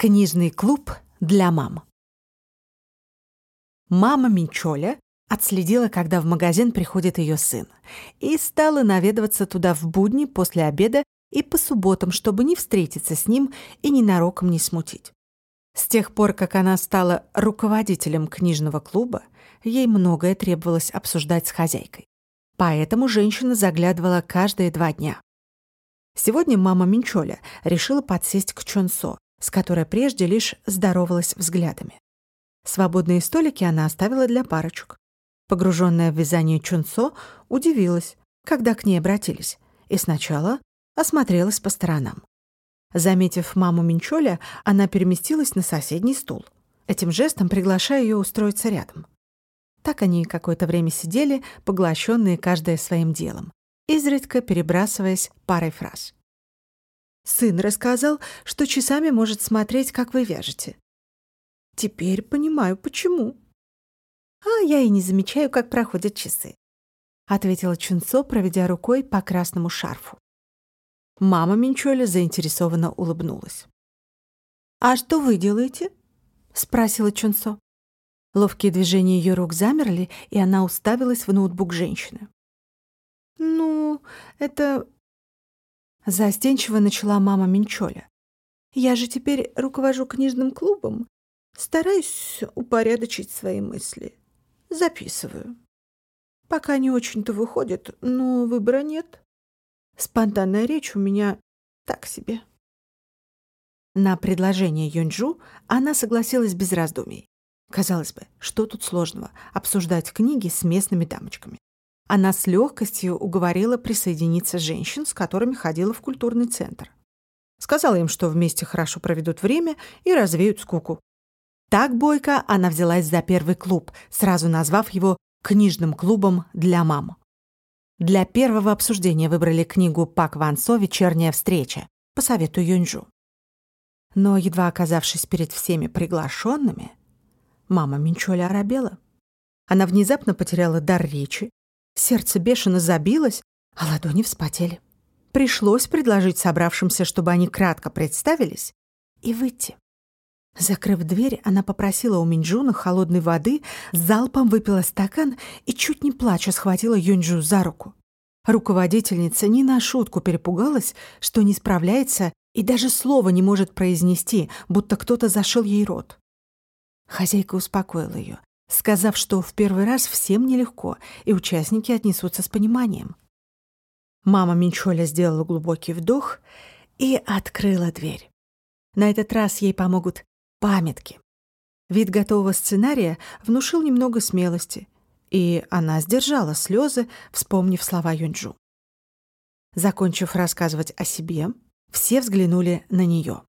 Книжный клуб для мам. Мама Минчоля отследила, когда в магазин приходит ее сын, и стала наведываться туда в будни после обеда и по субботам, чтобы не встретиться с ним и ненароком не смутить. С тех пор, как она стала руководителем книжного клуба, ей многое требовалось обсуждать с хозяйкой. Поэтому женщина заглядывала каждые два дня. Сегодня мама Минчоля решила подсесть к Чонсо, с которой прежде лишь здоровалась взглядами. Свободные столики она оставила для парочек. Погруженная в вязание Чунцо удивилась, когда к ней обратились, и сначала осмотрелась по сторонам. Заметив маму Минчоля, она переместилась на соседний стул, этим жестом приглашая ее устроиться рядом. Так они какое-то время сидели, поглощенные каждая своим делом, изредка перебрасываясь парой фраз. Сын рассказал, что часами может смотреть, как вы вяжете. Теперь понимаю, почему. А я и не замечаю, как проходят часы, ответила Чунцо, проведя рукой по красному шарфу. Мама Минчоля заинтересованно улыбнулась. «А что вы делаете?» — спросила Чунцо. Ловкие движения ее рук замерли, и она уставилась в ноутбук женщины. «Ну, это Застенчиво начала мама Минчоля. «Я же теперь руковожу книжным клубом. Стараюсь упорядочить свои мысли. Записываю. Пока не очень-то выходит, но выбора нет. Спонтанная речь у меня так себе». На предложение Юнджу она согласилась без раздумий. Казалось бы, что тут сложного обсуждать книги с местными дамочками? Она с легкостью уговорила присоединиться женщин, с которыми ходила в культурный центр. Сказала им, что вместе хорошо проведут время и развеют скуку. Так бойко она взялась за первый клуб, сразу назвав его «книжным клубом для мам». Для первого обсуждения выбрали книгу Пак Ван Со «Вечерняя встреча» по совету Юньжу. Но, едва оказавшись перед всеми приглашенными, мама Минчоля оробела. Она внезапно потеряла дар речи, Сердце бешено забилось, а ладони вспотели. Пришлось предложить собравшимся, чтобы они кратко представились, и выйти. Закрыв дверь, она попросила у Минджуна холодной воды, залпом выпила стакан и чуть не плача схватила Юнджу за руку. Руководительница не на шутку перепугалась, что не справляется и даже слова не может произнести, будто кто-то зашил ей рот. Хозяйка успокоила ее сказав, что в первый раз всем нелегко, и участники отнесутся с пониманием. Мама Минчоля сделала глубокий вдох и открыла дверь. На этот раз ей помогут памятки. Вид готового сценария внушил немного смелости, и она сдержала слезы, вспомнив слова Юнджу. Закончив рассказывать о себе, все взглянули на нее.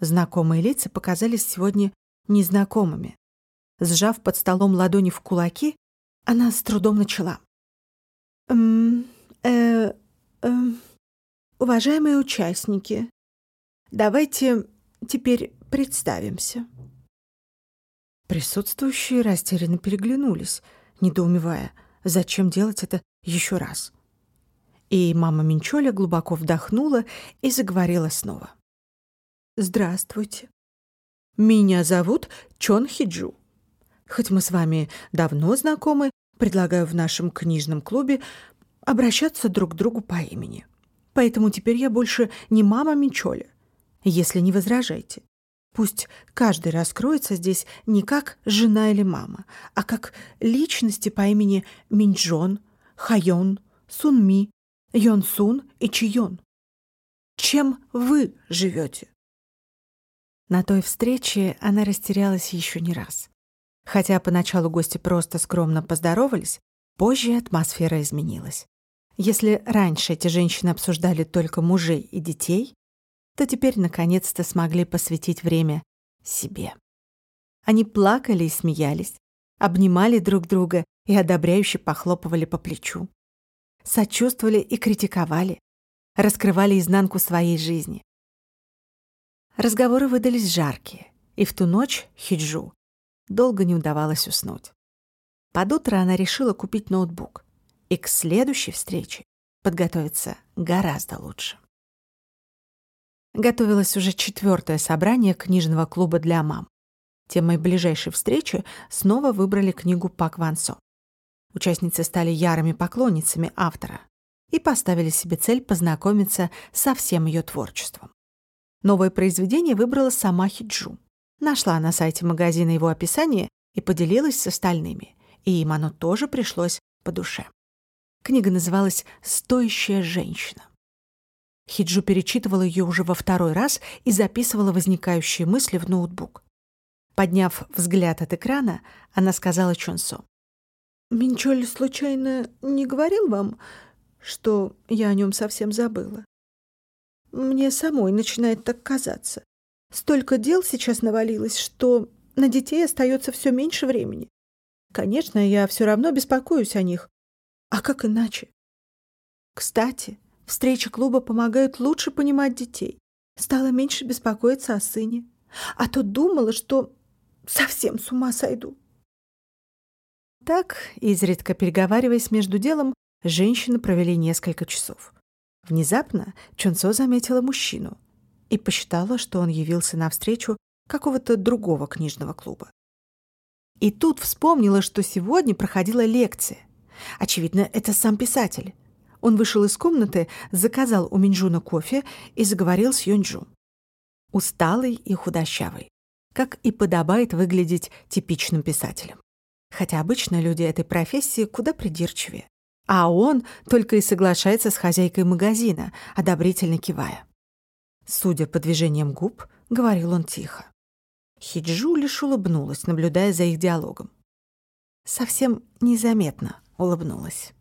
Знакомые лица показались сегодня незнакомыми. Сжав под столом ладони в кулаки, она с трудом начала. «Эм, э, э, уважаемые участники, давайте теперь представимся». Присутствующие растерянно переглянулись, недоумевая, зачем делать это еще раз. И мама Минчоля глубоко вдохнула и заговорила снова. «Здравствуйте. Меня зовут Чон Хиджу. Хоть мы с вами давно знакомы, предлагаю в нашем книжном клубе обращаться друг к другу по имени. Поэтому теперь я больше не мама Мичоля, если не возражаете. Пусть каждый раскроется здесь не как жена или мама, а как личности по имени Минджон, Хайон, Сунми, Йонсун и Чион. Чем вы живете? На той встрече она растерялась еще не раз. Хотя поначалу гости просто скромно поздоровались, позже атмосфера изменилась. Если раньше эти женщины обсуждали только мужей и детей, то теперь наконец-то смогли посвятить время себе. Они плакали и смеялись, обнимали друг друга и одобряюще похлопывали по плечу. Сочувствовали и критиковали, раскрывали изнанку своей жизни. Разговоры выдались жаркие, и в ту ночь Хиджу долго не удавалось уснуть. Под утро она решила купить ноутбук и к следующей встрече подготовиться гораздо лучше. Готовилось уже четвертое собрание книжного клуба для мам. Темой ближайшей встречи снова выбрали книгу Пак Ван Со. Участницы стали ярыми поклонницами автора и поставили себе цель познакомиться со всем ее творчеством. Новое произведение выбрала сама Хиджу. Нашла на сайте магазина его описание и поделилась с остальными, и им оно тоже пришлось по душе. Книга называлась «Стоящая женщина». Хиджу перечитывала ее уже во второй раз и записывала возникающие мысли в ноутбук. Подняв взгляд от экрана, она сказала Чунсу. «Минчоль случайно не говорил вам, что я о нем совсем забыла?» Мне самой начинает так казаться. Столько дел сейчас навалилось, что на детей остается все меньше времени. Конечно, я все равно беспокоюсь о них. А как иначе? Кстати, встречи клуба помогают лучше понимать детей. Стала меньше беспокоиться о сыне. А то думала, что совсем с ума сойду. Так, изредка переговариваясь между делом, женщины провели несколько часов. Внезапно Чунцо заметила мужчину и посчитала, что он явился навстречу какого-то другого книжного клуба. И тут вспомнила, что сегодня проходила лекция. Очевидно, это сам писатель. Он вышел из комнаты, заказал у Минджуна кофе и заговорил с Юнджу. Усталый и худощавый, как и подобает выглядеть типичным писателем. Хотя обычно люди этой профессии куда придирчивее. А он только и соглашается с хозяйкой магазина, одобрительно кивая. Судя по движениям губ, говорил он тихо. Хиджу лишь улыбнулась, наблюдая за их диалогом. Совсем незаметно улыбнулась.